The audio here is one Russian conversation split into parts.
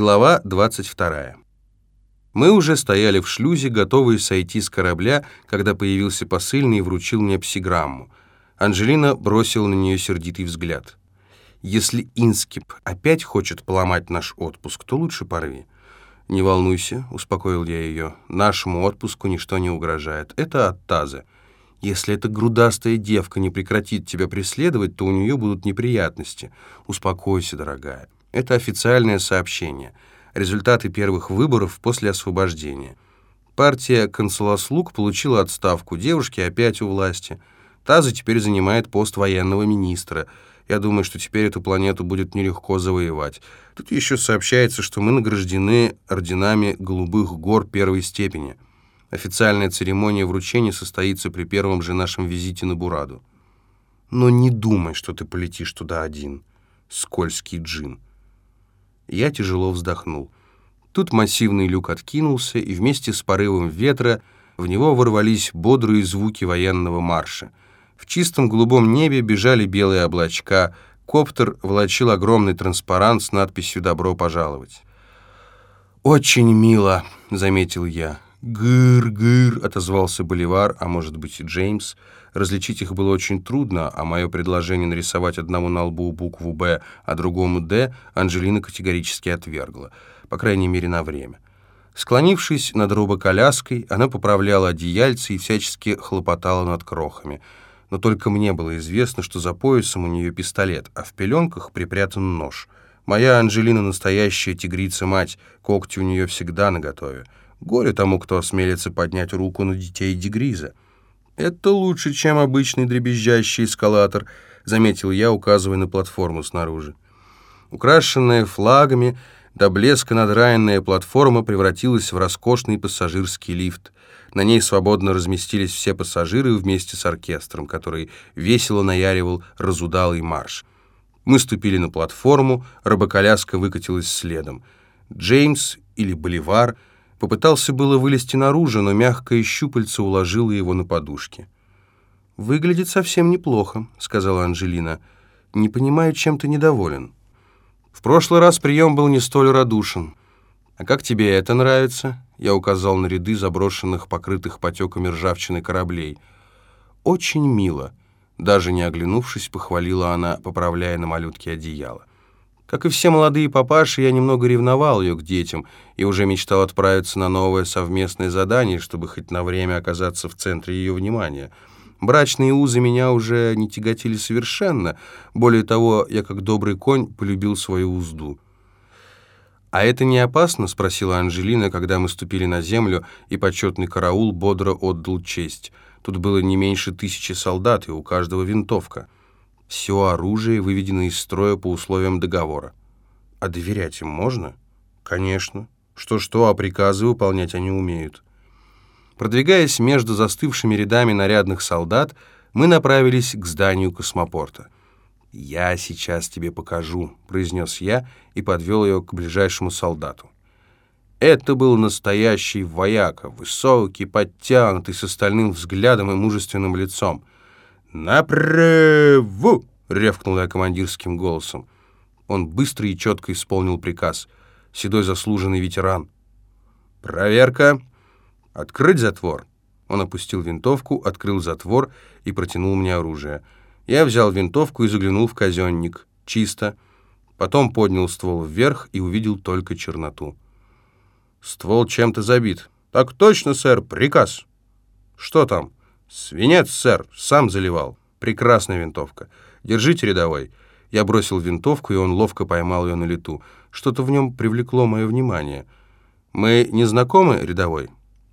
Глава 22. Мы уже стояли в шлюзе, готовые сойти с корабля, когда появился посыльный и вручил мне псиграмму. Анжелина бросила на нее сердитый взгляд. «Если Инскип опять хочет поломать наш отпуск, то лучше порви». «Не волнуйся», — успокоил я ее, — «нашему отпуску ничто не угрожает. Это от таза. Если эта грудастая девка не прекратит тебя преследовать, то у нее будут неприятности. Успокойся, дорогая». Это официальное сообщение. Результаты первых выборов после освобождения. Партия консулослуг получила отставку, девушки опять у власти. Таза теперь занимает пост военного министра. Я думаю, что теперь эту планету будет нелегко завоевать. Тут еще сообщается, что мы награждены орденами Голубых гор первой степени. Официальная церемония вручения состоится при первом же нашем визите на Бураду. Но не думай, что ты полетишь туда один, скользкий джин. Я тяжело вздохнул. Тут массивный люк откинулся, и вместе с порывом ветра в него ворвались бодрые звуки военного марша. В чистом голубом небе бежали белые облачка, коптер волочил огромный транспарант с надписью «Добро пожаловать». «Очень мило», — заметил я. «Гыр-гыр», — отозвался Боливар, а может быть и Джеймс. Различить их было очень трудно, а мое предложение нарисовать одному на лбу букву «Б», а другому «Д» Анжелина категорически отвергла, по крайней мере, на время. Склонившись над робоколяской, она поправляла одеяльце и всячески хлопотала над крохами. Но только мне было известно, что за поясом у нее пистолет, а в пеленках припрятан нож. Моя Анжелина настоящая тигрица-мать, когти у нее всегда наготове. Горе тому, кто осмелится поднять руку на детей Дегриза. «Это лучше, чем обычный дребезжащий эскалатор», — заметил я, указывая на платформу снаружи. Украшенная флагами, до блеска надраенная платформа превратилась в роскошный пассажирский лифт. На ней свободно разместились все пассажиры вместе с оркестром, который весело наяривал разудалый марш. Мы ступили на платформу, рабоколяска выкатилась следом. Джеймс или Боливар — Попытался было вылезти наружу, но мягкое щупальце уложило его на подушке. «Выглядит совсем неплохо», — сказала Анжелина. «Не понимаю, чем ты недоволен». «В прошлый раз прием был не столь радушен. А как тебе это нравится?» Я указал на ряды заброшенных, покрытых потеками ржавчины кораблей. «Очень мило», — даже не оглянувшись, похвалила она, поправляя на малютке одеяло. Как и все молодые папаши, я немного ревновал ее к детям и уже мечтал отправиться на новое совместное задание, чтобы хоть на время оказаться в центре ее внимания. Брачные узы меня уже не тяготили совершенно. Более того, я как добрый конь полюбил свою узду. «А это не опасно?» — спросила Анжелина, когда мы ступили на землю, и почетный караул бодро отдал честь. Тут было не меньше тысячи солдат, и у каждого винтовка. Все оружие выведено из строя по условиям договора. А доверять им можно? Конечно. Что-что, а приказы выполнять они умеют. Продвигаясь между застывшими рядами нарядных солдат, мы направились к зданию космопорта. «Я сейчас тебе покажу», — произнес я и подвел ее к ближайшему солдату. Это был настоящий вояка, высокий, подтянутый, с остальным взглядом и мужественным лицом. «Направо!» — рявкнул я командирским голосом. Он быстро и четко исполнил приказ. Седой заслуженный ветеран. «Проверка! Открыть затвор!» Он опустил винтовку, открыл затвор и протянул мне оружие. Я взял винтовку и заглянул в казенник. Чисто. Потом поднял ствол вверх и увидел только черноту. «Ствол чем-то забит». «Так точно, сэр, приказ». «Что там?» «Свинец, сэр, сам заливал. Прекрасная винтовка. Держите, рядовой». Я бросил винтовку, и он ловко поймал ее на лету. Что-то в нем привлекло мое внимание. «Мы не знакомы, рядовой?»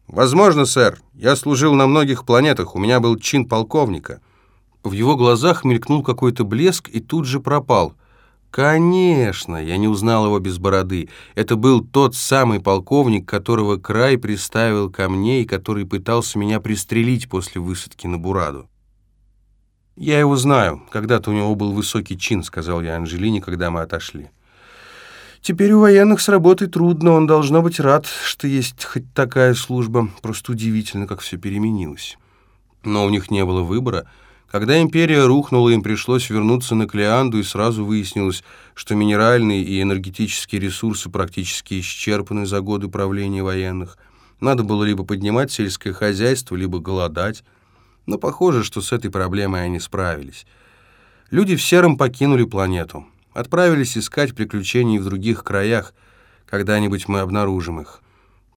«Возможно, сэр. Я служил на многих планетах. У меня был чин полковника». В его глазах мелькнул какой-то блеск и тут же пропал – Конечно, я не узнал его без бороды. Это был тот самый полковник, которого край приставил ко мне и который пытался меня пристрелить после высадки на Бураду. «Я его знаю. Когда-то у него был высокий чин», — сказал я Анжелине, когда мы отошли. «Теперь у военных с работой трудно. Он должно быть рад, что есть хоть такая служба. Просто удивительно, как все переменилось. Но у них не было выбора». Когда империя рухнула, им пришлось вернуться на Клеанду, и сразу выяснилось, что минеральные и энергетические ресурсы практически исчерпаны за годы правления военных. Надо было либо поднимать сельское хозяйство, либо голодать. Но похоже, что с этой проблемой они справились. Люди в сером покинули планету. Отправились искать приключений в других краях. Когда-нибудь мы обнаружим их.